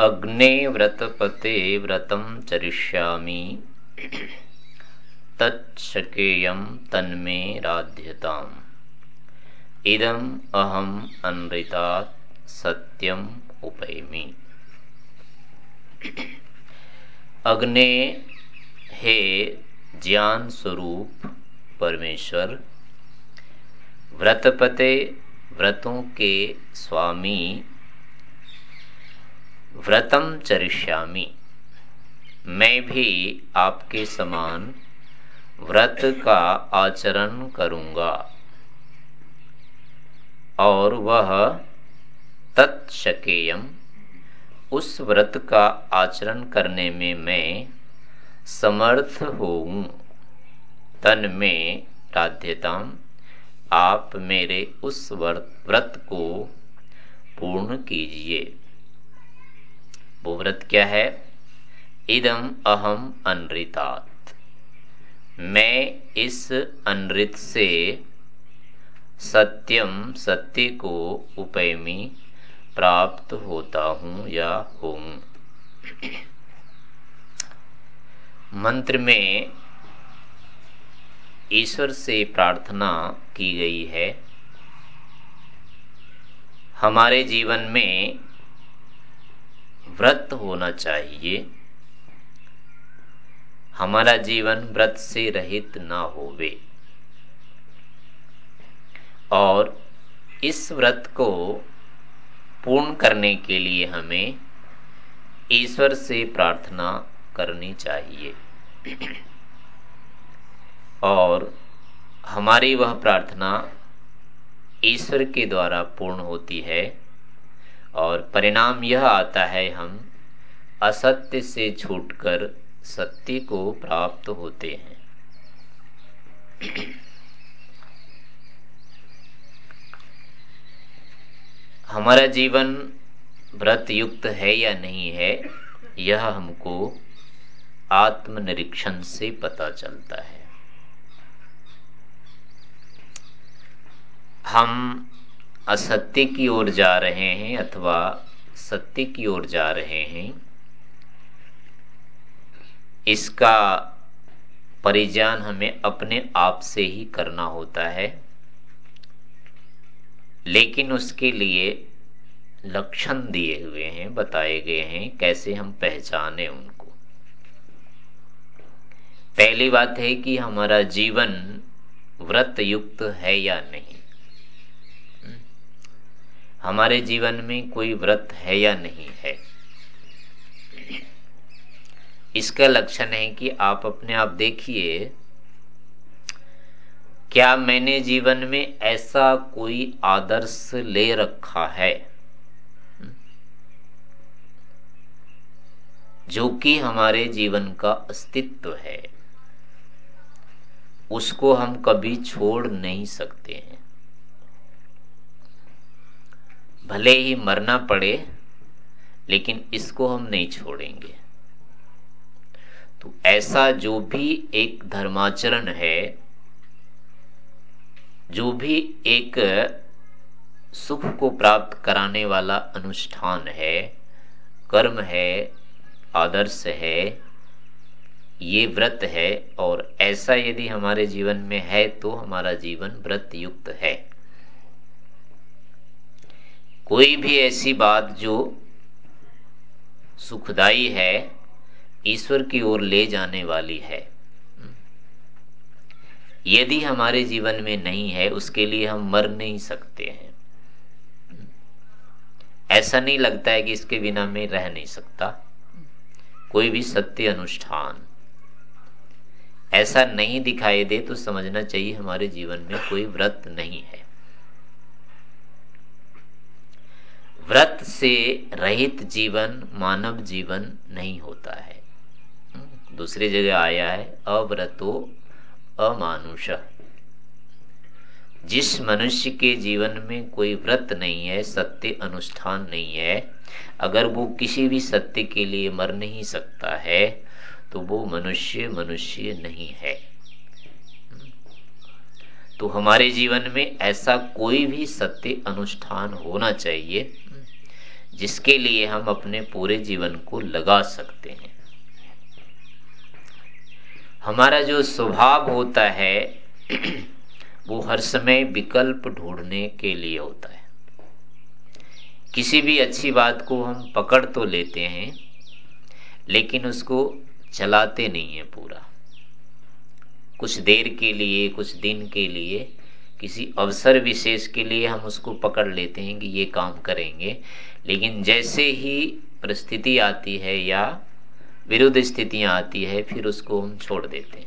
अग्ने व्रतपते व्रतं चरिष्यामि। तत्शकेयं तन्मे राध्यताम्। इदम अहम अनृता सत्यम उपैमी। अग्ने हे ज्ञान स्वरूप परमेश्वर, व्रतपते व्रतों के स्वामी व्रतम चरिष्यामी। मैं भी आपके समान व्रत का आचरण करूँगा। और वह तत्शकेयम, उस व्रत का आचरण करने में मैं समर्थ हूँ तन में राध्यताम, आप मेरे उस व्रत को पूर्ण कीजिए। वो व्रत क्या है? इदम अहम अनृतात। मैं इस अनृत से सत्यम सत्य को उपयमी प्राप्त होता हूँ या हूँ। मंत्र में ईश्वर से प्रार्थना की गई है। हमारे जीवन में व्रत होना चाहिए। हमारा जीवन व्रत से रहित ना होवे। और इस व्रत को पूर्ण करने के लिए हमें ईश्वर से प्रार्थना करनी चाहिए। और हमारी वह प्रार्थना ईश्वर के द्वारा पूर्ण होती है। और परिणाम यह आता है, हम असत्य से छूटकर सत्य को प्राप्त होते हैं। हमारा जीवन व्रत युक्त है या नहीं है, यह हमको आत्मनिरीक्षण से पता चलता है। हम असत्य की ओर जा रहे हैं अथवा सत्य की ओर जा रहे हैं, इसका परिजान हमें अपने आप से ही करना होता है। लेकिन उसके लिए लक्षण दिए हुए हैं, बताए गए हैं कैसे हम पहचाने उनको। पहली बात है कि हमारा जीवन व्रत युक्त है या नहीं। हमारे जीवन में कोई व्रत है या नहीं है। इसका लक्षण है कि आप अपने आप देखिए, क्या मैंने जीवन में ऐसा कोई आदर्श ले रखा है? जो कि हमारे जीवन का अस्तित्व है। उसको हम कभी छोड़ नहीं सकते हैं। भले ही मरना पड़े, लेकिन इसको हम नहीं छोड़ेंगे। तो ऐसा जो भी एक धर्माचरण है, जो भी एक सुख को प्राप्त कराने वाला अनुष्ठान है, कर्म है, आदर्श है, ये व्रत है, और ऐसा यदि हमारे जीवन में है तो हमारा जीवन व्रत युक्त है। कोई भी ऐसी बात जो सुखदाई है, ईश्वर की ओर ले जाने वाली है। यदि हमारे जीवन में नहीं है, उसके लिए हम मर नहीं सकते हैं। ऐसा नहीं लगता है कि इसके बिना मैं रह नहीं सकता। कोई भी सत्य अनुष्ठान। ऐसा नहीं दिखाई दे तो समझना चाहिए हमारे जीवन में कोई व्रत नहीं है। व्रत से रहित जीवन, मानव जीवन नहीं होता है। दूसरी जगह आया है, अव्रतो अमानुष। जिस मनुष्य के जीवन में कोई व्रत नहीं है, सत्य अनुष्ठान नहीं है, अगर वो किसी भी सत्य के लिए मर नहीं सकता है तो वो मनुष्य मनुष्य नहीं है। तो हमारे जीवन में ऐसा कोई भी सत्य अनुष्ठान होना चाहिए जिसके लिए हम अपने पूरे जीवन को लगा सकते हैं। हमारा जो स्वभाव होता है, वो हर समय विकल्प ढूँढने के लिए होता है। किसी भी अच्छी बात को हम पकड़ तो लेते हैं, लेकिन उसको चलाते नहीं है पूरा। कुछ देर के लिए, कुछ दिन के लिए किसी अवसर विशेष के लिए हम उसको पकड़ लेते हैं कि ये काम करेंगे। लेकिन जैसे ही परिस्थिति आती है या विरुद्ध स्थितियाँ आती है, फिर उसको हम छोड़ देते हैं।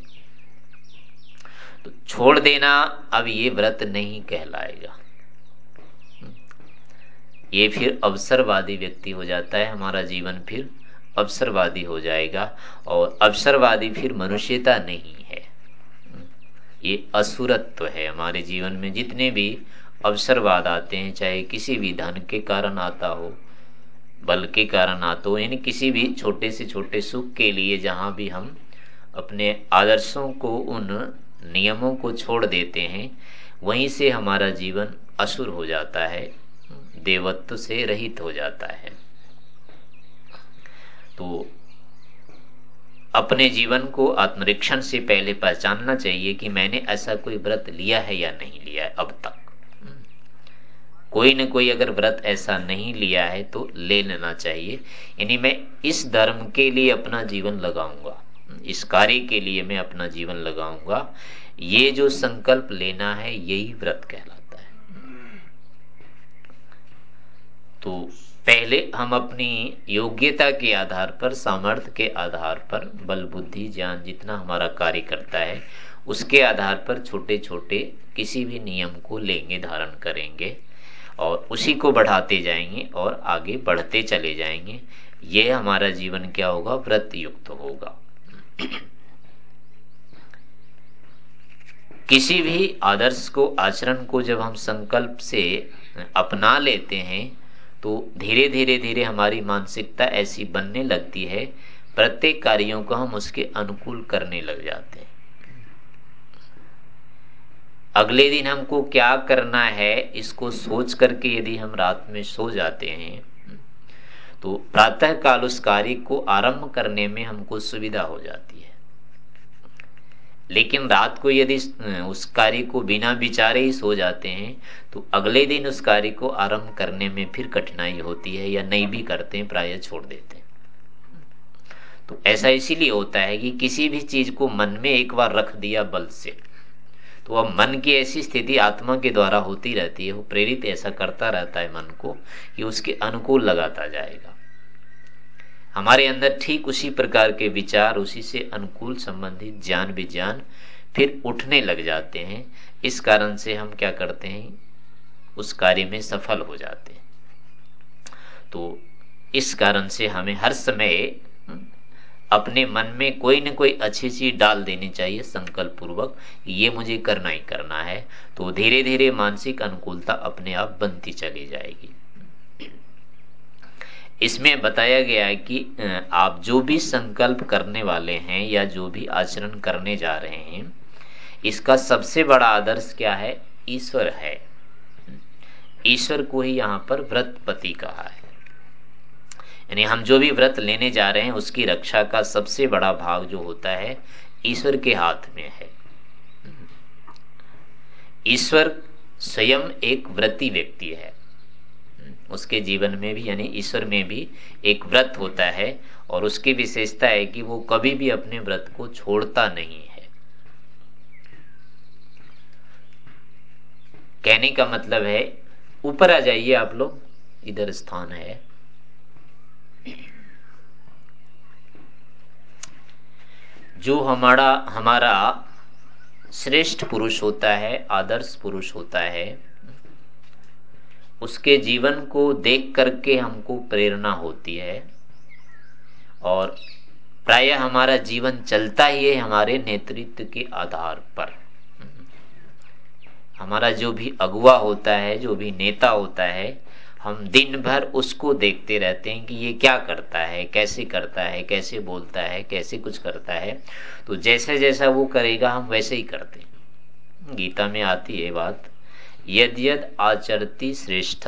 तो छोड़ देना अब ये व्रत नहीं कहलाएगा। ये फिर अवसरवादी व्यक्ति हो जाता है, हमारा जीवन फिर अवसरवादी हो जाएगा और अवसरवादी फिर मनुष्यता नहीं है। ये असुरत्व है हमारे जीवन में। जितने भी अवसरवाद आते हैं, चाहे किसी भी धन के कारण आता हो, बल के कारण आता हो, यानी किसी भी छोटे से छोटे सुख के लिए जहाँ भी हम अपने आदर्शों को, उन नियमों को छोड़ देते हैं, वहीं से हमारा जीवन असुर हो जाता है, देवत्व से रहित हो जाता है। तो अपने जीवन को आत्मरीक्षण से पहले पहचानना चाहिए कि मैंने ऐसा कोई व्रत लिया है या नहीं लिया है अब तक। कोई न कोई अगर व्रत ऐसा नहीं लिया है तो ले लेना चाहिए। यानी मैं इस धर्म के लिए अपना जीवन लगाऊँगा। इस कार्य के लिए मैं अपना जीवन लगाऊँगा। ये जो संकल्प लेना है, यही व्रत कहलाता है। तो पहले हम अपनी योग्यता के आधार पर, सामर्थ्य के आधार पर बल बुद्धि ज्ञान जितना हमारा कार्य करता है, उसके आधार पर छोटे छोटे किसी भी नियम को लेंगे, धारण करेंगे और उसी को बढ़ाते जाएँगे और आगे बढ़ते चले जाएँगे। यह हमारा जीवन क्या होगा? व्रत युक्त होगा। किसी भी आदर्श को, आचरण को जब हम संकल्प से अपना लेते हैं तो धीरे धीरे धीरे हमारी मानसिकता ऐसी बनने लगती है, प्रत्येक कार्यों को हम उसके अनुकूल करने लग जाते हैं। अगले दिन हमको क्या करना है, इसको सोच करके यदि हम रात में सो जाते हैं तो प्रातः काल उस कार्य को आरंभ करने में हमको सुविधा हो जाती है। लेकिन रात को यदि उस कार्य को बिना विचारे ही सो जाते हैं तो अगले दिन उस कार्य को आरंभ करने में फिर कठिनाई होती है या नहीं भी करते हैं, प्राय छोड़ देते हैं। तो ऐसा इसीलिए होता है कि किसी भी चीज़ को मन में एक बार रख दिया बल से तो अब मन की ऐसी स्थिति आत्मा के द्वारा होती रहती है, वो प्रेरित ऐसा करता रहता है मन को कि उसके अनुकूल लगाता जाएगा। हमारे अंदर ठीक उसी प्रकार के विचार उसी से अनुकूल संबंधित ज्ञान विज्ञान फिर उठने लग जाते हैं। इस कारण से हम क्या करते हैं? उस कार्य में सफल हो जाते हैं। तो इस कारण से हमें हर समय हम्म, अपने मन में कोई न कोई अच्छी चीज़ डाल देनी चाहिए संकल्प पूर्वक ये मुझे करना ही करना है। तो धीरे धीरे मानसिक अनुकूलता अपने आप बनती चली जाएगी। इसमें बताया गया है कि आप जो भी संकल्प करने वाले हैं या जो भी आचरण करने जा रहे हैं, इसका सबसे बड़ा आदर्श क्या है? ईश्वर है। ईश्वर को ही यहाँ पर व्रतपति कहा है। यानी हम जो भी व्रत लेने जा रहे हैं, उसकी रक्षा का सबसे बड़ा भाग जो होता है, ईश्वर के हाथ में है। ईश्वर स्वयं एक व्रती व्यक्ति है। उसके जीवन में भी, यानी ईश्वर में भी एक व्रत होता है और उसकी विशेषता है कि वो कभी भी अपने व्रत को छोड़ता नहीं है। कहने का मतलब है, ऊपर आ जाइए आप लोग, इधर स्थान है। जो हमारा हमारा श्रेष्ठ पुरुष होता है, आदर्श पुरुष होता है उसके जीवन को देख करके हमको प्रेरणा होती है और प्राय हमारा जीवन चलता ही है हमारे नेतृत्व के आधार पर। हमारा जो भी अगुआ होता है, जो भी नेता होता है, हम दिन भर उसको देखते रहते हैं कि ये क्या करता है, कैसे करता है, कैसे बोलता है, कैसे कुछ करता है। तो जैसे जैसा वो करेगा, हम वैसे ही करते हैं। गीता में आती है बात यद यद आचरती श्रेष्ठ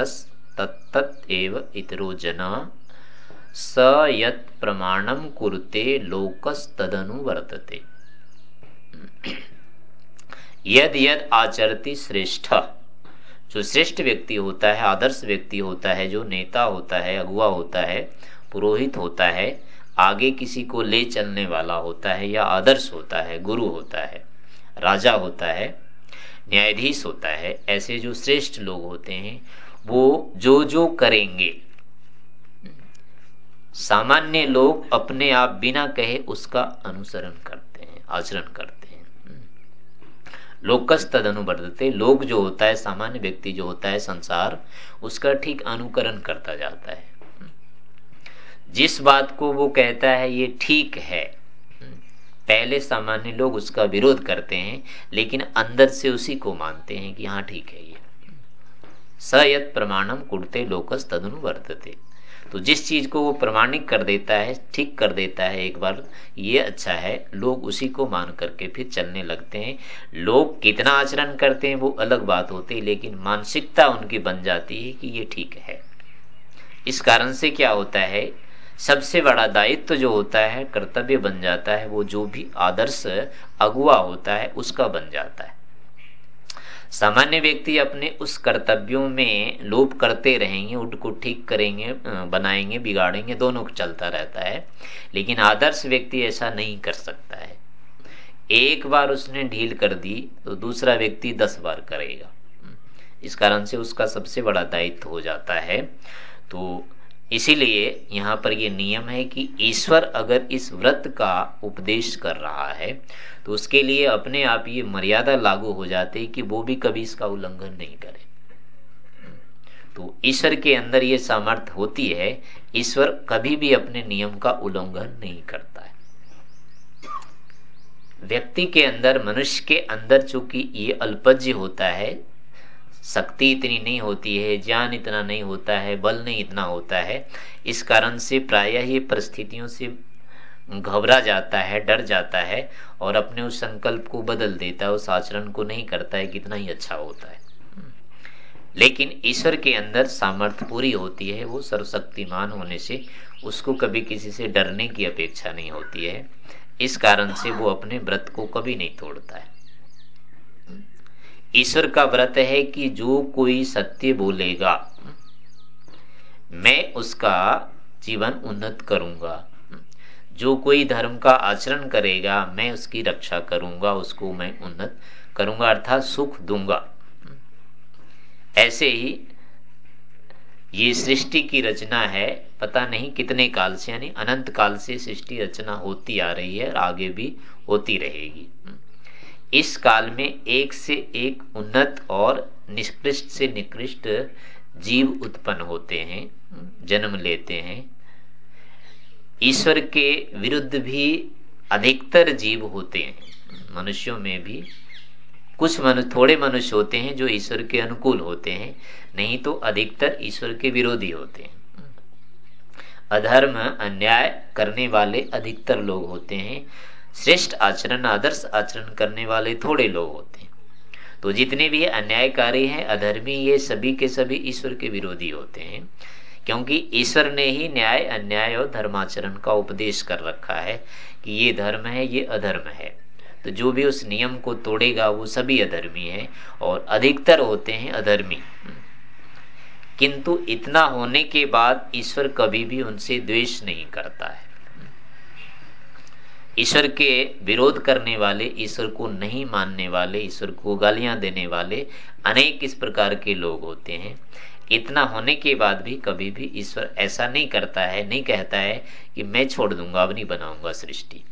तत्त एव इतरो जना। स यत प्रमाणम कुरते लोकस तदनु वर्तते। यद यद आचरती श्रेष्ठ, जो श्रेष्ठ व्यक्ति होता है, आदर्श व्यक्ति होता है, जो नेता होता है अगुआ होता है, पुरोहित होता है, आगे किसी को ले चलने वाला होता है या आदर्श होता है, गुरु होता है, राजा होता है न्यायाधीश होता है, ऐसे जो श्रेष्ठ लोग होते हैं, वो जो जो करेंगे। सामान्य लोग अपने आप बिना कहे उसका अनुसरण करते हैं, आचरण करते हैं। लोकस तद अनुवर्तते लोग जो होता है, सामान्य व्यक्ति जो होता है, संसार, उसका ठीक अनुकरण करता जाता है। जिस बात को वो कहता है, ये ठीक है पहले सामान्य लोग उसका विरोध करते हैं, लेकिन अंदर से उसी को मानते हैं कि हाँ ठीक है ये। सयत प्रमाणम कुड़ते लोकस तदनु वर्तते। तो जिस चीज़ को वो प्रमाणिक कर देता है, ठीक कर देता है एक बार, ये अच्छा है, लोग उसी को मान करके फिर चलने लगते हैं। लोग कितना आचरण करते हैं, वो अलग बात होती है, लेकिन मानसिकता उनकी बन जाती है कि ये ठीक है। इस कारण से क्या होता है सबसे बड़ा दायित्व तो जो होता है, कर्तव्य बन जाता है, वो जो भी आदर्श अगुआ होता है, उसका बन जाता है। सामान्य व्यक्ति अपने उस कर्तव्यों में लोप करते रहेंगे, उनको ठीक करेंगे बनाएँगे, बिगाड़ेंगे, दोनों चलता रहता है। लेकिन आदर्श व्यक्ति ऐसा नहीं कर सकता है। एक बार उसने ढील कर दी तो दूसरा व्यक्ति दस बार करेगा। इस कारण से उसका सबसे बड़ा दायित्व हो जाता है। तो इसीलिए यहाँ पर यह नियम है कि ईश्वर अगर इस व्रत का उपदेश कर रहा है तो उसके लिए अपने आप ये मर्यादा लागू हो जाती है कि वो भी कभी इसका उल्लंघन नहीं करे। तो ईश्वर के अंदर ये सामर्थ्य होती है, ईश्वर कभी भी अपने नियम का उल्लंघन नहीं करता है। व्यक्ति के अंदर, मनुष्य के अंदर चूँकि ये अल्पज्य होता है शक्ति इतनी नहीं होती है, ज्ञान इतना नहीं होता है, बल नहीं इतना होता है, इस कारण से प्रायः ही परिस्थितियों से घबरा जाता है, डर जाता है और अपने उस संकल्प को बदल देता है, उस आचरण को नहीं करता है कितना ही अच्छा होता है। लेकिन ईश्वर के अंदर सामर्थ्य पूरी होती है, वो सर्वशक्तिमान होने से उसको कभी किसी से डरने की अपेक्षा नहीं होती है, इस कारण से वो अपने व्रत को कभी नहीं तोड़ता है। ईश्वर का व्रत है कि जो कोई सत्य बोलेगा, मैं उसका जीवन उन्नत करूँगा। जो कोई धर्म का आचरण करेगा, मैं उसकी रक्षा करूँगा, उसको मैं उन्नत करूँगा, अर्थात सुख दूँगा। ऐसे ही ये सृष्टि की रचना है, पता नहीं कितने काल से, यानी अनंत काल से सृष्टि रचना होती आ रही है और आगे भी होती रहेगी। इस काल में एक से एक उन्नत और निष्कृष्ट से निकृष्ट जीव उत्पन्न होते हैं, जन्म लेते हैं। ईश्वर के विरुद्ध भी अधिकतर जीव होते हैं। मनुष्यों में भी कुछ मनुष्य थोड़े मनुष्य होते हैं जो ईश्वर के अनुकूल होते हैं, नहीं तो अधिकतर ईश्वर के विरोधी होते हैं। अधर्म, अन्याय करने वाले अधिकतर लोग होते हैं। श्रेष्ठ आचरण, आदर्श आचरण करने वाले थोड़े लोग होते हैं। तो जितने भी अन्यायकारी हैं, अधर्मी, ये सभी के सभी ईश्वर के विरोधी होते हैं, क्योंकि ईश्वर ने ही न्याय, अन्याय और धर्माचरण का उपदेश कर रखा है कि ये धर्म है, ये अधर्म है। तो जो भी उस नियम को तोड़ेगा, वो सभी अधर्मी है और अधिकतर होते हैं अधर्मी। किंतु इतना होने के बाद ईश्वर कभी भी उनसे द्वेष नहीं करता है। ईश्वर के विरोध करने वाले, ईश्वर को नहीं मानने वाले, ईश्वर को गालियाँ देने वाले अनेक इस प्रकार के लोग होते हैं। इतना होने के बाद भी कभी भी ईश्वर ऐसा नहीं करता है, नहीं कहता है कि मैं छोड़ दूँगा, अब नहीं बनाऊँगा सृष्टि।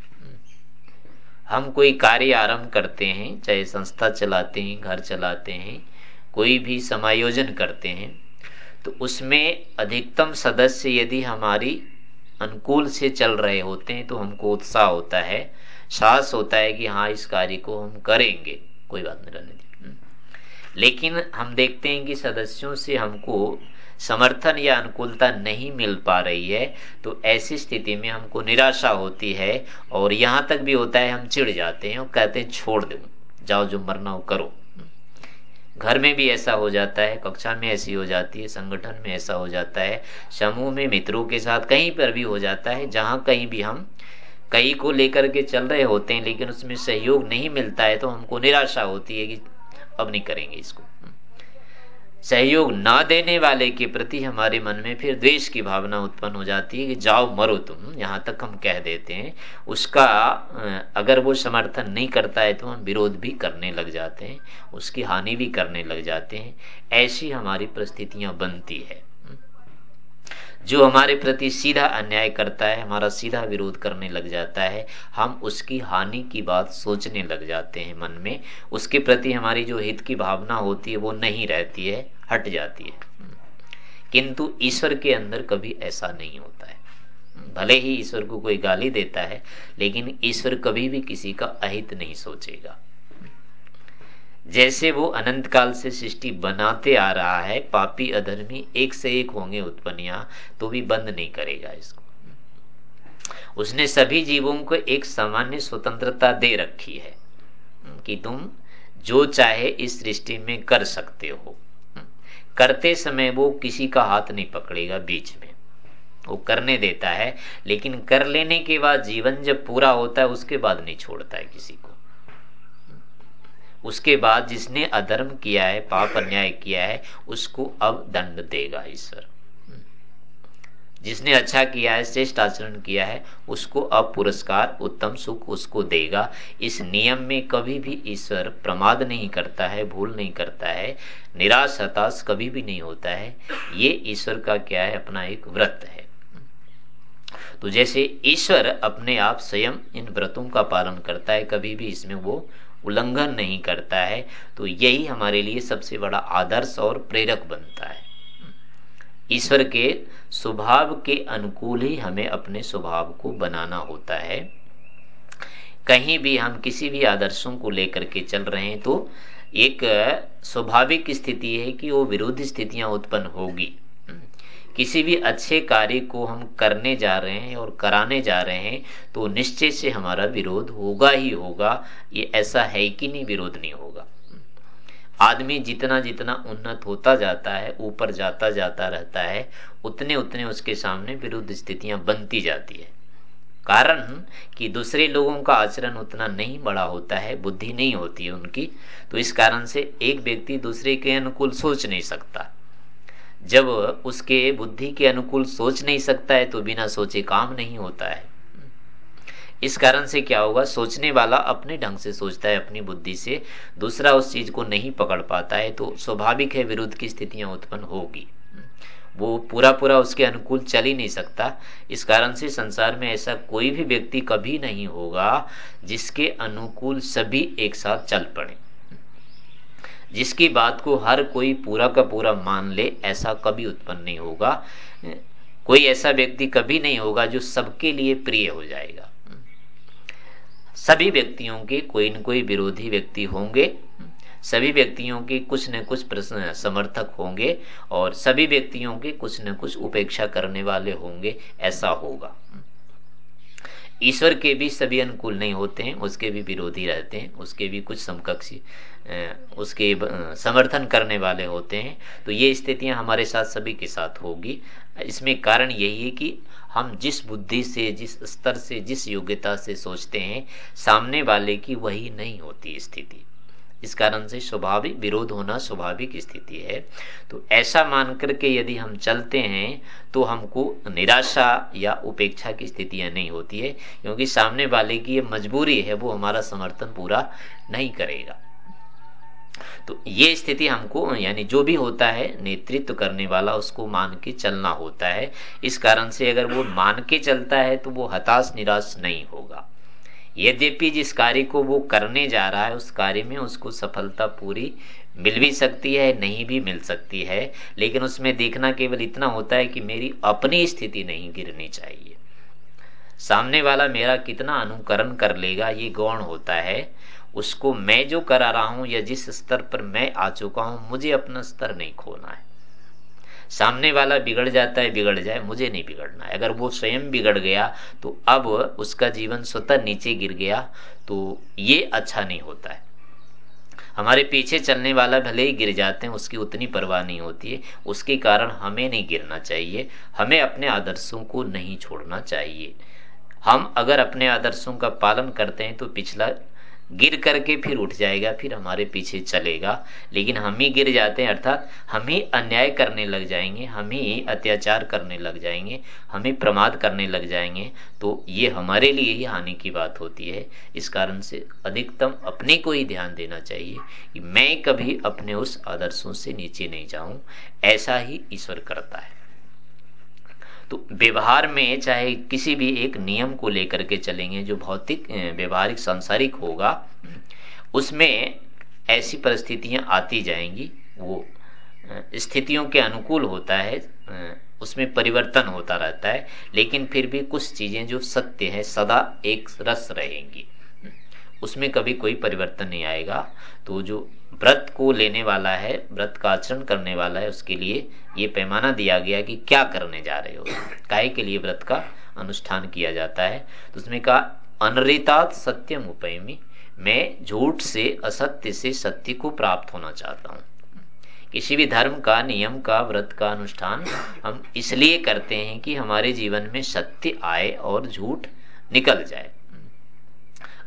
हम कोई कार्य आरंभ करते हैं, चाहे संस्था चलाते हैं, घर चलाते हैं, कोई भी समायोजन करते हैं तो उसमें अधिकतम सदस्य यदि हमारी अनुकूल से चल रहे होते हैं तो हमको उत्साह होता है, साहस होता है कि हाँ इस कार्य को हम करेंगे। कोई बात नहीं, रहने हम्म। लेकिन हम देखते हैं कि सदस्यों से हमको समर्थन या अनुकूलता नहीं मिल पा रही है तो ऐसी स्थिति में हमको निराशा होती है और यहाँ तक भी होता है, हम चिढ़ जाते हैं और कहते हैं, छोड़ दो, जाओ जो मरना हो करो। घर में भी ऐसा हो जाता है, कक्षा में ऐसी हो जाती है, संगठन में ऐसा हो जाता है, समूह में मित्रों के साथ कहीं पर भी हो जाता है, जहाँ कहीं भी हम कई को लेकर के चल रहे होते हैं, लेकिन उसमें सहयोग नहीं मिलता है तो हमको निराशा होती है कि अब नहीं करेंगे इसको। सहयोग ना देने वाले के प्रति हमारे मन में फिर द्वेष की भावना उत्पन्न हो जाती है कि जाओ मरो तुम, यहाँ तक हम कह देते हैं। उसका अगर वो समर्थन नहीं करता है तो हम विरोध भी करने लग जाते हैं, उसकी हानि भी करने लग जाते हैं। ऐसी हमारी परिस्थितियाँ बनती है। जो हमारे प्रति सीधा अन्याय करता है, हमारा सीधा विरोध करने लग जाता है, हम उसकी हानि की बात सोचने लग जाते हैं मन में। उसके प्रति हमारी जो हित की भावना होती है, वो नहीं रहती है, हट जाती है। किंतु ईश्वर के अंदर कभी ऐसा नहीं होता है। भले ही ईश्वर को कोई गाली देता है, लेकिन ईश्वर कभी भी किसी का अहित नहीं सोचेगा। जैसे वो अनंत काल से सृष्टि बनाते आ रहा है, पापी अधर्मी एक से एक होंगे उत्पन्निया तो भी बंद नहीं करेगा इसको। उसने सभी जीवों को एक सामान्य स्वतंत्रता दे रखी है, कि तुम जो चाहे इस सृष्टि में कर सकते हो। करते समय वो किसी का हाथ नहीं पकड़ेगा बीच में। वो करने देता है, लेकिन कर लेने के बाद जीवन जब पूरा होता है, उसके बाद नहीं छोड़ता है किसी को। उसके बाद जिसने अधर्म किया है, पाप अन्याय किया है, उसको अब दंड देगा ईश्वर। जिसने अच्छा किया है, श्रेष्ठ आचरण किया है, उसको अब पुरस्कार, उत्तम सुख उसको देगा। इस नियम में कभी भी ईश्वर प्रमाद नहीं करता है, भूल नहीं करता है, निराश, हताश कभी भी नहीं होता है। ये ईश्वर का क्या है? अपना एक व्रत है। तो जैसे ईश्वर अपने आप स्वयं इन व्रतों का पालन करता है, कभी भी इसमें वो उल्लंघन नहीं करता है तो यही हमारे लिए सबसे बड़ा आदर्श और प्रेरक बनता है। ईश्वर के स्वभाव के अनुकूल ही हमें अपने स्वभाव को बनाना होता है। कहीं भी हम किसी भी आदर्शों को लेकर के चल रहे हैं तो एक स्वाभाविक स्थिति है कि वो विरोध स्थितियाँ उत्पन्न होगी। किसी भी अच्छे कार्य को हम करने जा रहे हैं और कराने जा रहे हैं तो निश्चय से हमारा विरोध होगा ही होगा। ये ऐसा है कि नहीं, विरोध नहीं होगा। आदमी जितना जितना उन्नत होता जाता है, ऊपर जाता जाता रहता है, उतने उतने उसके सामने विरुद्ध स्थितियाँ बनती जाती है। कारण कि दूसरे लोगों का आचरण उतना नहीं बड़ा होता है, बुद्धि नहीं होती है उनकी तो इस कारण से एक व्यक्ति दूसरे के अनुकूल सोच नहीं सकता। जब उसके बुद्धि के अनुकूल सोच नहीं सकता है तो बिना सोचे काम नहीं होता है। इस कारण से क्या होगा, सोचने वाला अपने ढंग से सोचता है, अपनी बुद्धि से, दूसरा उस चीज़ को नहीं पकड़ पाता है तो स्वाभाविक है विरुद्ध की स्थितियाँ उत्पन्न होगी। वो पूरा पूरा उसके अनुकूल चल ही नहीं सकता। इस कारण से संसार में ऐसा कोई भी व्यक्ति कभी नहीं होगा, जिसके अनुकूल सभी एक साथ चल पड़े। जिसकी बात को हर कोई पूरा का पूरा मान ले, ऐसा कभी उत्पन्न नहीं होगा। कोई ऐसा व्यक्ति कभी नहीं होगा जो सबके लिए प्रिय हो जाएगा। सभी व्यक्तियों के कोई न कोई विरोधी व्यक्ति होंगे। सभी व्यक्तियों के कुछ न कुछ प्रश्न समर्थक होंगे और सभी व्यक्तियों के कुछ न कुछ उपेक्षा करने वाले होंगे, ऐसा होगा। ईश्वर के भी सभी अनुकूल नहीं होते हैं, उसके भी विरोधी रहते हैं, उसके भी कुछ समकक्ष उसके समर्थन करने वाले होते हैं। तो ये स्थितियाँ हमारे साथ सभी के साथ होगी। इसमें कारण यही है कि हम जिस बुद्धि से, जिस स्तर से, जिस योग्यता से सोचते हैं, सामने वाले की वही नहीं होती स्थिति। इस कारण से स्वाभाविक विरोध होना स्वाभाविक स्थिति है। तो ऐसा मान करके यदि हम चलते हैं तो हमको निराशा या उपेक्षा की स्थितियाँ नहीं होती है, क्योंकि सामने वाले की ये मजबूरी है, वो हमारा समर्थन पूरा नहीं करेगा। तो ये स्थिति हमको, यानी जो भी होता है, नेतृत्व करने वाला, उसको मान के चलना होता है। इस कारण से अगर वो मान के चलता है तो वो हताश, निराश नहीं होगा। यद्यपि जिस कार्य को वो करने जा रहा है, उस कार्य में उसको सफलता पूरी मिल भी सकती है, नहीं भी मिल सकती है। लेकिन उसमें देखना केवल इतना होता है कि मेरी अपनी स्थिति नहीं गिरनी चाहिए। सामने वाला मेरा कितना अनुकरण कर लेगा, ये गौण होता है। उसको मैं जो करा रहा हूँ या जिस स्तर पर मैं आ चुका हूँ, मुझे अपना स्तर नहीं खोना है। सामने वाला बिगड़ जाता है, बिगड़ जाए, मुझे नहीं बिगड़ना अगर वो स्वयं बिगड़ गया तो अब उसका जीवन स्वतः नीचे गिर गया तो ये अच्छा नहीं होता है। हमारे पीछे चलने वाला भले ही गिर जाते हैं, उसकी उतनी परवाह नहीं होती है। उसके कारण हमें नहीं गिरना चाहिए, हमें अपने आदर्शों को नहीं छोड़ना चाहिए। हम अगर अपने आदर्शों का पालन करते हैं तो पिछला गिर करके फिर उठ जाएगा, फिर हमारे पीछे चलेगा। लेकिन हम ही गिर जाते हैं, अर्थात हम ही अन्याय करने लग जाएँगे, हम ही अत्याचार करने लग जाएँगे, हम ही प्रमाद करने लग जाएँगे। तो ये हमारे लिए ही हानि की बात होती है। इस कारण से अधिकतम अपने को ही ध्यान देना चाहिए कि मैं कभी अपने उस आदर्शों से नीचे नहीं जाऊँ। ऐसा ही ईश्वर करता है। तो व्यवहार में चाहे किसी भी एक नियम को लेकर के चलेंगे, जो भौतिक व्यवहारिक, सांसारिक होगा, उसमें ऐसी परिस्थितियाँ आती जाएँगी, वो स्थितियों के अनुकूल होता है उसमें परिवर्तन होता रहता है, लेकिन फिर भी कुछ चीज़ें जो सत्य है, सदा एक रस रहेंगी। उसमें कभी कोई परिवर्तन नहीं आएगा। तो जो व्रत को लेने वाला है, व्रत का आचरण करने वाला है, उसके लिए ये पैमाना दिया गया कि क्या करने जा रहे हो। काय के लिए व्रत का अनुष्ठान किया जाता है। तो उसमें कहा, अनरितात सत्यम उपयमी मैं झूठ से, असत्य से सत्य को प्राप्त होना चाहता हूँ। किसी भी धर्म का, नियम का, व्रत का अनुष्ठान हम इसलिए करते हैं कि हमारे जीवन में सत्य आए और झूठ निकल जाए।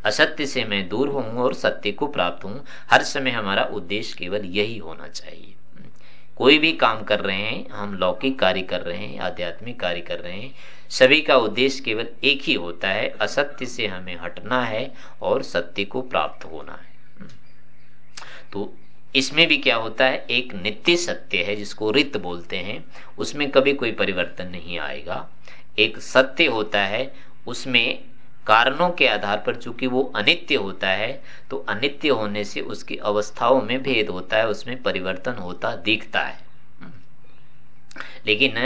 असत्य से मैं दूर हूँ और सत्य को प्राप्त हूँ। हर समय हमारा उद्देश्य केवल यही होना चाहिए। कोई भी काम कर रहे हैं, हम लौकिक कार्य कर रहे हैं, आध्यात्मिक कार्य कर रहे हैं, सभी का उद्देश्य केवल एक ही होता है। असत्य से हमें हटना है और सत्य को प्राप्त होना है। तो इसमें भी क्या होता है? एक नित्य सत्य है, जिसको रित बोलते हैं। उसमें कभी कोई परिवर्तन नहीं आएगा। एक सत्य होता है, उसमें कारणों के आधार पर चूँकि वो अनित्य होता है तो अनित्य होने से उसकी अवस्थाओं में भेद होता है, उसमें परिवर्तन होता दिखता है। लेकिन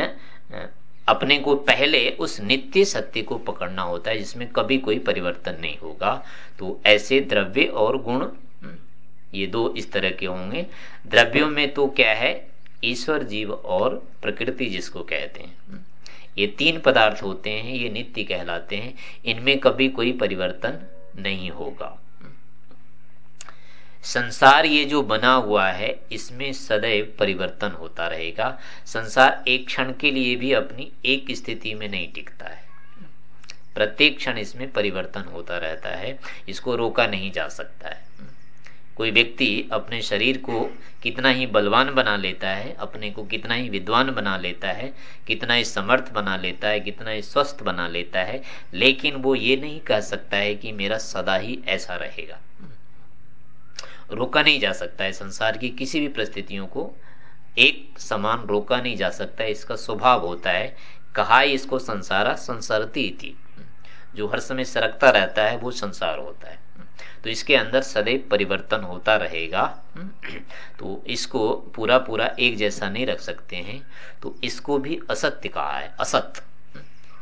अपने को पहले उस नित्य सत्य को पकड़ना होता है, जिसमें कभी कोई परिवर्तन नहीं होगा। तो ऐसे द्रव्य और गुण ये दो इस तरह के होंगे। द्रव्यों में तो क्या है? ईश्वर, जीव और प्रकृति जिसको कहते हैं। ये तीन पदार्थ होते हैं, ये नित्य कहलाते हैं, इनमें कभी कोई परिवर्तन नहीं होगा। संसार ये जो बना हुआ है, इसमें सदैव परिवर्तन होता रहेगा। संसार एक क्षण के लिए भी अपनी एक स्थिति में नहीं टिकता है। प्रत्येक क्षण इसमें परिवर्तन होता रहता है, इसको रोका नहीं जा सकता है। कोई व्यक्ति अपने शरीर को कितना ही बलवान बना लेता है, अपने को कितना ही विद्वान बना लेता है, कितना ही समर्थ बना लेता है, कितना ही स्वस्थ बना लेता है, लेकिन वो ये नहीं कह सकता है कि मेरा सदा ही ऐसा रहेगा। रोका नहीं जा सकता है संसार की किसी भी परिस्थितियों को। एक समान रोका नहीं जा सकता है, इसका स्वभाव होता है, कहा इसको संसारा संसारती थी। जो हर समय सरकता रहता है, वो संसार होता है। तो इसके अंदर सदैव परिवर्तन होता रहेगा। तो इसको पूरा पूरा एक जैसा नहीं रख सकते हैं। तो इसको भी असत्य कहा है, असत।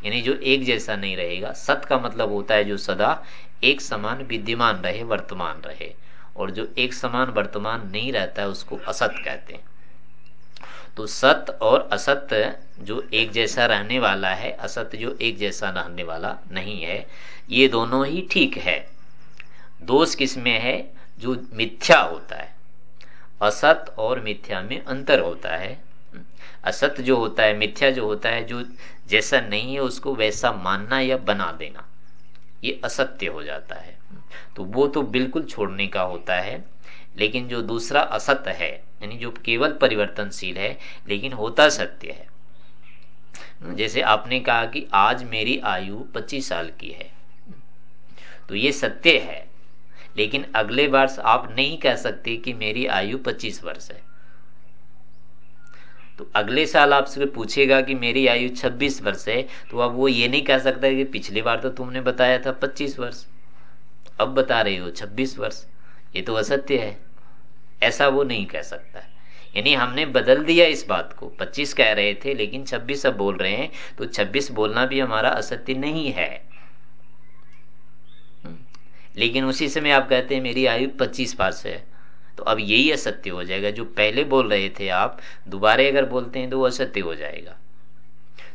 यानी जो एक जैसा नहीं रहेगा, सत का मतलब होता है जो सदा एक समान विद्यमान रहे, वर्तमान रहे। और जो एक समान वर्तमान नहीं रहता है, उसको असत कहते हैं। तो सत और असत जो एक जैसा रहने वाला है, असत जो एक जैसा रहने वाला नहीं है, ये दोनों ही ठीक है। दोष किसमें है? जो मिथ्या होता है। असत और मिथ्या में अंतर होता है। असत जो होता है, मिथ्या जो होता है, जो जैसा नहीं है, उसको वैसा मानना या बना देना, ये असत्य हो जाता है। तो वो तो बिल्कुल छोड़ने का होता है। लेकिन जो दूसरा असत है, यानी जो केवल परिवर्तनशील है, लेकिन होता सत्य है। जैसे आपने कहा कि आज मेरी आयु 25 साल की है। तो ये सत्य है। लेकिन अगले वर्ष आप नहीं कह सकते कि मेरी आयु 25 वर्ष है। तो अगले साल आपसे पूछेगा कि मेरी आयु 26 वर्ष है तो अब वो ये नहीं कह सकता कि पिछली बार तो तुमने बताया था 25 वर्ष। अब बता रहे हो 26 वर्ष, ये तो असत्य है। ऐसा वो नहीं कह सकता। यानी हमने बदल दिया इस बात को। 25 कह रहे थे, लेकिन 26 अब बोल रहे हैं तो 26 बोलना भी हमारा असत्य नहीं है। लेकिन उसी समय आप कहते हैं मेरी आयु पच्चीस वर्ष है। तो अब यही असत्य हो जाएगा। जो पहले बोल रहे थे आप, दोबारे अगर बोलते हैं तो वो असत्य हो जाएगा।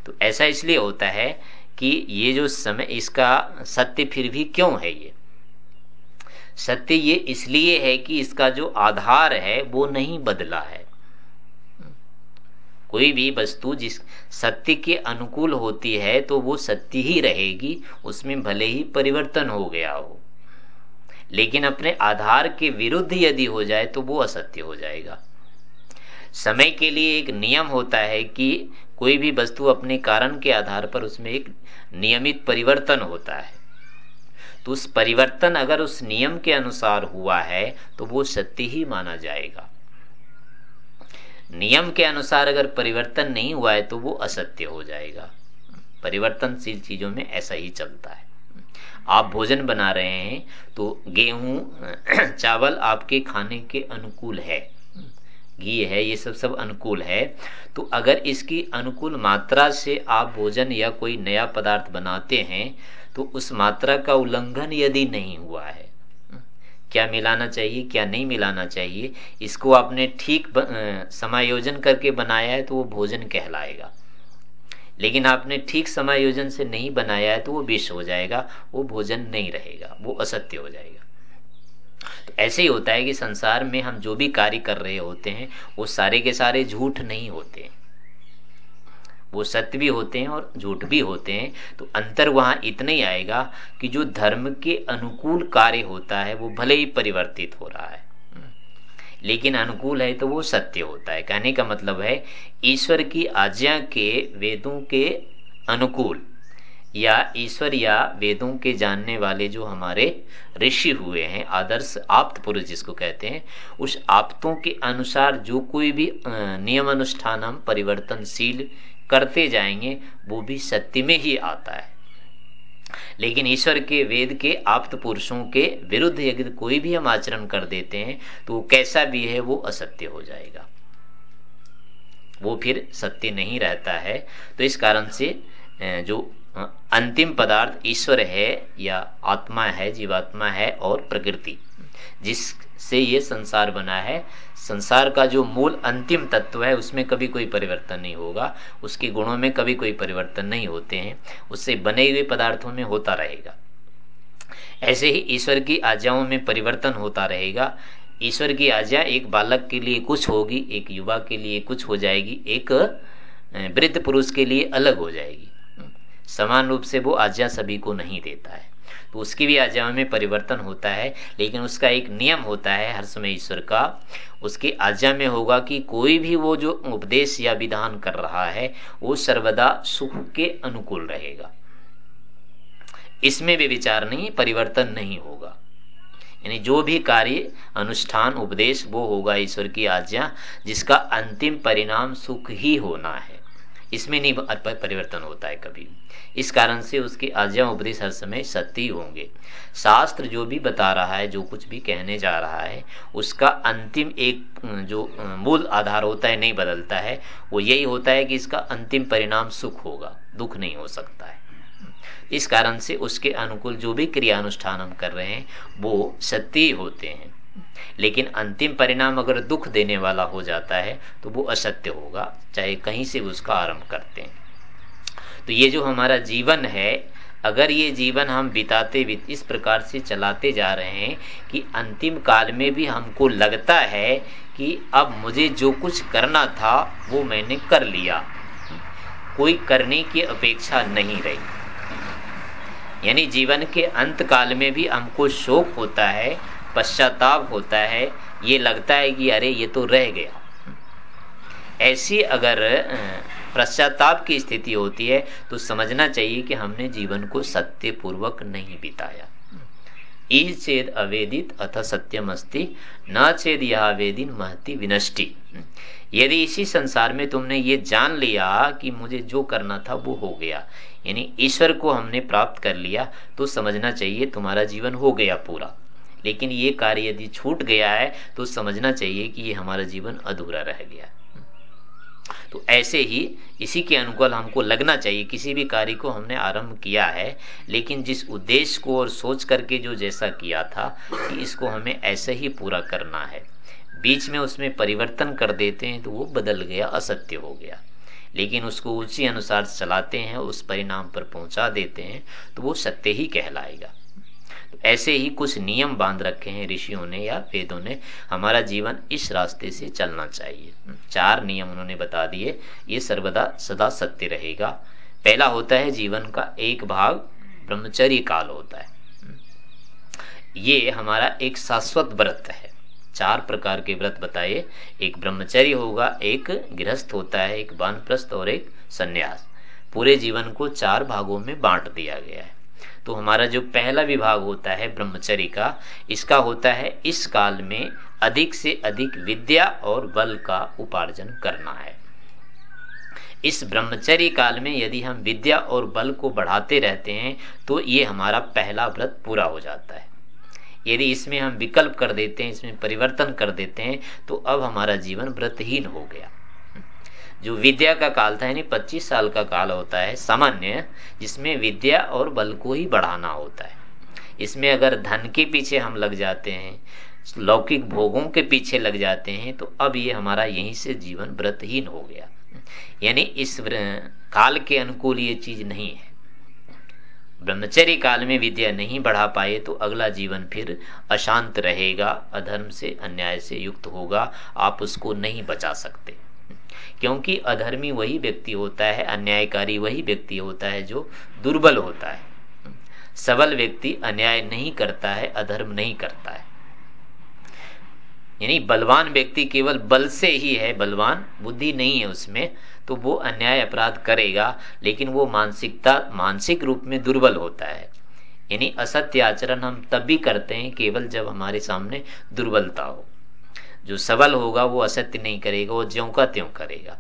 तो ऐसा इसलिए होता है कि ये जो समय, इसका सत्य फिर भी क्यों है ये? सत्य ये इसलिए है कि इसका जो आधार है, वो नहीं बदला है। कोई भी वस्तु जिस सत्य के अनुकूल होती है तो वो सत्य ही रहेगी। उसमें भले ही परिवर्तन हो गया हो। लेकिन अपने आधार के विरुद्ध यदि हो जाए तो वो असत्य हो जाएगा। समय के लिए एक नियम होता है कि कोई भी वस्तु अपने कारण के आधार पर उसमें एक नियमित परिवर्तन होता है। तो उस परिवर्तन अगर उस नियम के अनुसार हुआ है तो वो सत्य ही माना जाएगा। नियम के अनुसार अगर परिवर्तन नहीं हुआ है तो वो असत्य हो जाएगा। परिवर्तनशील चीज़ों में ऐसा ही चलता है। आप भोजन बना रहे हैं तो गेहूँ, चावल आपके खाने के अनुकूल है। घी है, ये सब सब अनुकूल है। तो अगर इसकी अनुकूल मात्रा से आप भोजन या कोई नया पदार्थ बनाते हैं तो उस मात्रा का उल्लंघन यदि नहीं हुआ है, क्या मिलाना चाहिए, क्या नहीं मिलाना चाहिए, इसको आपने ठीक समायोजन करके बनाया है तो वो भोजन कहलाएगा। लेकिन आपने ठीक समायोजन से नहीं बनाया है तो वो विष हो जाएगा, वो भोजन नहीं रहेगा, वो असत्य हो जाएगा। तो ऐसे ही होता है कि संसार में हम जो भी कार्य कर रहे होते हैं, वो सारे के सारे झूठ नहीं होते वो सत्य भी होते हैं और झूठ भी होते हैं। तो अंतर वहाँ इतना ही आएगा कि जो धर्म के अनुकूल कार्य होता है, वो भले ही परिवर्तित हो रहा है। लेकिन अनुकूल है तो वो सत्य होता है। कहने का मतलब है, ईश्वर की आज्ञा के वेदों के अनुकूल या ईश्वर या वेदों के जानने वाले जो हमारे ऋषि हुए हैं, आदर्श आप्त पुरुष जिसको कहते हैं, उस आप्तों के अनुसार जो कोई भी नियम अनुष्ठान हम परिवर्तनशील करते जाएँगे, वो भी सत्य में ही आता है। लेकिन ईश्वर के वेद के आप्त पुरुषों के विरुद्ध यदि कोई भी हम आचरण कर देते हैं तो वो कैसा भी है, वो असत्य हो जाएगा। वो फिर सत्य नहीं रहता है। तो इस कारण से जो अंतिम पदार्थ ईश्वर है या आत्मा है, जीवात्मा है और प्रकृति। जिससे ये संसार बना है। संसार का जो मूल अंतिम तत्व है, उसमें कभी कोई परिवर्तन नहीं होगा। उसके गुणों में कभी कोई परिवर्तन नहीं होते हैं। उससे बने हुए पदार्थों में होता रहेगा। ऐसे ही ईश्वर की आज्ञाओं में परिवर्तन होता रहेगा। ईश्वर की आज्ञा एक बालक के लिए कुछ होगी, एक युवा के लिए कुछ हो जाएगी, एक वृद्ध पुरुष के लिए अलग हो जाएगी। समान रूप से वो आज्ञा सभी को नहीं देता है। तो उसकी भी आज्ञा में परिवर्तन होता है, लेकिन उसका एक नियम होता है हर समय ईश्वर का, उसकी आज्ञा में होगा कि कोई भी वो जो उपदेश या विधान कर रहा है, वो सर्वदा सुख के अनुकूल रहेगा। इसमें भी विचार नहीं, परिवर्तन नहीं होगा। यानी जो भी कार्य, अनुष्ठान, उपदेश, वो होगा ईश्वर की आज्ञा, जिसका अंतिम परिणाम सुख ही होना है। इसमें नहीं परिवर्तन होता है कभी। इस कारण से उसके आज्ञा उपदेश हर समय सत्य होंगे। शास्त्र जो भी बता रहा है, जो कुछ भी कहने जा रहा है, उसका अंतिम एक जो मूल आधार होता है, नहीं बदलता है, वो यही होता है कि इसका अंतिम परिणाम सुख होगा, दुख नहीं हो सकता है। इस कारण से उसके अनुकूल जो भी क्रिया अनुष्ठान हम कर रहे हैं, वो सत्य होते हैं। लेकिन अंतिम परिणाम अगर दुख देने वाला हो जाता है तो वो असत्य होगा, चाहे कहीं से उसका आरंभ करते हैं। तो ये जो हमारा जीवन है, अगर ये जीवन हम बिताते इस प्रकार से चलाते जा रहे हैं कि अंतिम काल में भी हमको लगता है कि अब मुझे जो कुछ करना था, वो मैंने कर लिया। कोई करने की अपेक्षा नहीं रही। यानी जीवन के अंत काल में भी हमको शोक होता है पश्चाताप होता है, ये लगता है कि अरे, ये तो रह गया। ऐसी अगर पश्चाताप की स्थिति होती है तो समझना चाहिए कि हमने जीवन को सत्य पूर्वक नहीं बिताया। चेद अवेदित अथ सत्यम अस्ति न चेद यह वेदिन महती विनष्टि। यदि इसी संसार में तुमने ये जान लिया कि मुझे जो करना था, वो हो गया। यानी ईश्वर को हमने प्राप्त कर लिया तो समझना चाहिए, तुम्हारा जीवन हो गया पूरा। लेकिन ये कार्य यदि छूट गया है तो समझना चाहिए कि ये हमारा जीवन अधूरा रह गया। तो ऐसे ही इसी के अनुकूल हमको लगना चाहिए, किसी भी कार्य को हमने आरंभ किया है, लेकिन जिस उद्देश्य को और सोच करके जो जैसा किया था, कि इसको हमें ऐसे ही पूरा करना है। बीच में उसमें परिवर्तन कर देते हैं तो वो बदल गया, असत्य हो गया। लेकिन उसको उसी अनुसार चलाते हैं, उस परिणाम पर पहुँचा देते हैं तो वो सत्य ही कहलाएगा। ऐसे ही कुछ नियम बाँध रखे हैं ऋषियों ने या वेदों ने, हमारा जीवन इस रास्ते से चलना चाहिए। चार नियम उन्होंने बता दिए, ये सर्वदा सदा सत्य रहेगा। पहला होता है जीवन का एक भाग, ब्रह्मचर्य काल होता है। ये हमारा एक शाश्वत व्रत है। चार प्रकार के व्रत बताए, एक ब्रह्मचर्य होगा, एक गृहस्थ होता है, एक बानप्रस्थ और एक संन्यास। पूरे जीवन को चार भागों में बांट दिया गया है। तो हमारा जो पहला विभाग होता है ब्रह्मचर्य का, इसका होता है इस काल में अधिक से अधिक विद्या और बल का उपार्जन करना है। इस ब्रह्मचर्य काल में यदि हम विद्या और बल को बढ़ाते रहते हैं तो ये हमारा पहला व्रत पूरा हो जाता है। यदि इसमें हम विकल्प कर देते हैं, इसमें परिवर्तन कर देते हैं तो अब हमारा जीवन व्रतहीन हो गया। जो विद्या का काल था, यानी पच्चीस साल का काल होता है, सामान्य, जिसमें विद्या और बल को ही बढ़ाना होता है। इसमें अगर धन के पीछे हम लग जाते हैं, लौकिक भोगों के पीछे लग जाते हैं तो अब ये हमारा यहीं से जीवन व्रतहीन हो गया। यानी इस काल के अनुकूल ये चीज़ नहीं है। ब्रह्मचर्य काल में विद्या नहीं बढ़ा पाए तो अगला जीवन फिर अशांत रहेगा, अधर्म से, अन्याय से युक्त होगा, आप उसको नहीं बचा सकते। क्योंकि अधर्मी वही व्यक्ति होता है, अन्यायकारी वही व्यक्ति होता है जो दुर्बल होता है। सबल व्यक्ति अन्याय नहीं करता है, अधर्म नहीं करता है। यानी बलवान व्यक्ति केवल बल से ही है, बलवान, बुद्धि नहीं है उसमें तो वो अन्याय अपराध करेगा, लेकिन वो मानसिकता, मानसिक रूप में दुर्बल होता है। यानी असत्य आचरण हम तब भी करते हैं केवल जब हमारे सामने दुर्बलता हो। जो सबल होगा वो असत्य नहीं करेगा, वो ज्यों का त्यों करेगा।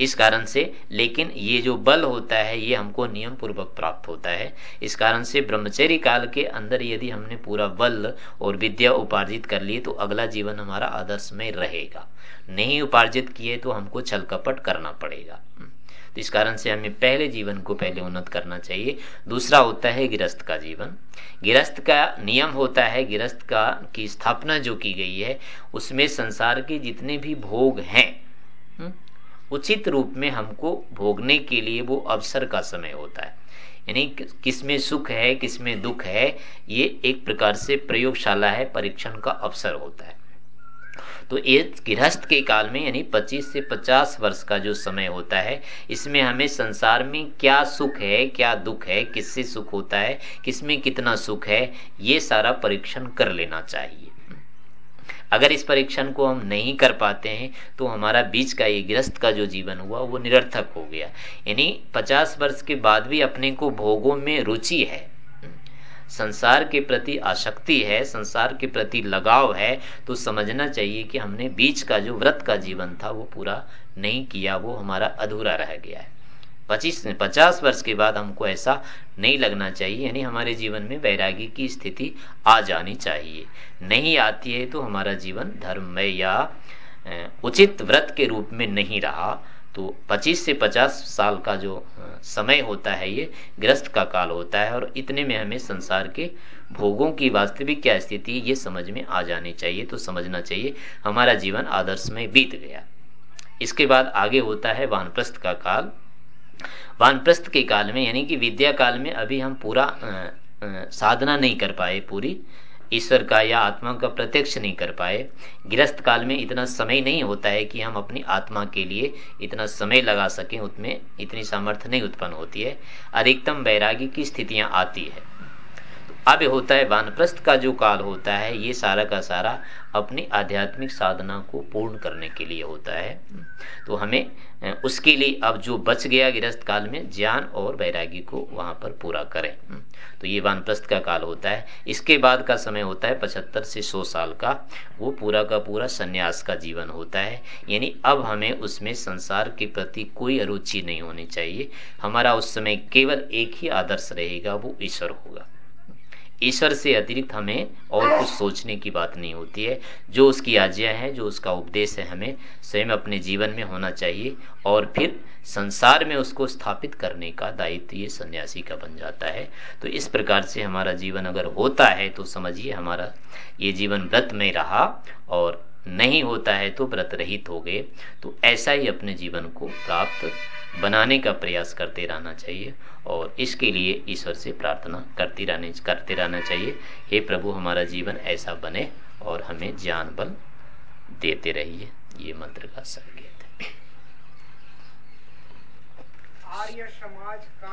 इस कारण से, लेकिन ये जो बल होता है, ये हमको नियम पूर्वक प्राप्त होता है। इस कारण से ब्रह्मचर्य काल के अंदर यदि हमने पूरा बल और विद्या उपार्जित कर लिए तो अगला जीवन हमारा आदर्श में रहेगा। नहीं उपार्जित किए तो हमको छल कपट करना पड़ेगा। तो इस कारण से हमें पहले जीवन को पहले उन्नत करना चाहिए। दूसरा होता है गिरस्त का जीवन। गिरस्त का नियम होता है गिरस्त का की स्थापना जो की गई है उसमें संसार के जितने भी भोग हैं हम्म, उचित रूप में हमको भोगने के लिए वो अवसर का समय होता है। यानी किसमें सुख है किसमें दुख है ये एक प्रकार से प्रयोगशाला है परीक्षण का अवसर होता है। तो एक गृहस्थ के काल में, यानी 25 से 50 वर्ष का जो समय होता है, इसमें हमें संसार में क्या सुख है, क्या दुख है, किससे सुख होता है, किसमें कितना सुख है, ये सारा परीक्षण कर लेना चाहिए। अगर इस परीक्षण को हम नहीं कर पाते हैं तो हमारा बीच का, ये गृहस्थ का जो जीवन हुआ, वो निरर्थक हो गया। यानी पचास वर्ष के बाद भी अपने को भोगों में रुचि है संसार के प्रति आसक्ति है, संसार के प्रति लगाव है तो समझना चाहिए कि हमने बीच का जो व्रत का जीवन था, वो पूरा नहीं किया, वो हमारा अधूरा रह गया है। पच्चीस, पचास वर्ष के बाद हमको ऐसा नहीं लगना चाहिए, यानी हमारे जीवन में वैरागी की स्थिति आ जानी चाहिए। नहीं आती है तो हमारा जीवन धर्ममय या उचित व्रत के रूप में नहीं रहा। तो 25 से 50 साल का जो समय होता है ये ग्रस्त का काल होता है और इतने में हमें संसार के भोगों की वास्तविक क्या स्थिति ये समझ में आ जानी चाहिए। तो समझना चाहिए हमारा जीवन आदर्श में बीत गया। इसके बाद आगे होता है वानप्रस्थ का काल। वानप्रस्थ के काल में यानी कि विद्या काल में अभी हम पूरा साधना नहीं कर पाए पूरी। ईश्वर का या आत्मा का प्रत्यक्ष नहीं कर पाए। गृहस्थ काल में इतना समय नहीं होता है कि हम अपनी आत्मा के लिए इतना समय लगा सकें, उसमें इतनी सामर्थ्य नहीं उत्पन्न होती है। अधिकतम वैरागी की स्थितियाँ आती है। अब होता है वानप्रस्थ का जो काल होता है, ये सारा का सारा अपनी आध्यात्मिक साधना को पूर्ण करने के लिए होता है। तो हमें उसके लिए अब जो बच गया गृहस्थ काल में, ज्ञान और वैरागी को वहाँ पर पूरा करें। तो ये वानप्रस्थ का काल होता है। इसके बाद का समय होता है पचहत्तर से सौ साल का। वो पूरा का पूरा संन्यास का जीवन होता है। यानी अब हमें उसमें संसार के प्रति कोई अरुचि नहीं होनी चाहिए। हमारा उस समय केवल एक ही आदर्श रहेगा, वो ईश्वर होगा। ईश्वर से अतिरिक्त हमें और कुछ सोचने की बात नहीं होती है। जो उसकी आज्ञा है जो उसका उपदेश है हमें स्वयं अपने जीवन में होना चाहिए और फिर संसार में उसको स्थापित करने का दायित्व ये सन्यासी का बन जाता है। तो इस प्रकार से हमारा जीवन अगर होता है तो समझिए हमारा ये जीवन व्रत में रहा और नहीं होता है तो व्रत रहित हो गए। तो ऐसा ही अपने जीवन को प्राप्त बनाने का प्रयास करते रहना चाहिए और इसके लिए ईश्वर से प्रार्थना करती रहने, करते रहना चाहिए। हे प्रभु, हमारा जीवन ऐसा बने और हमें ज्ञान बल देते रहिए। ये मंत्र का संकेत है। आर्य समाज का